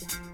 Podcast.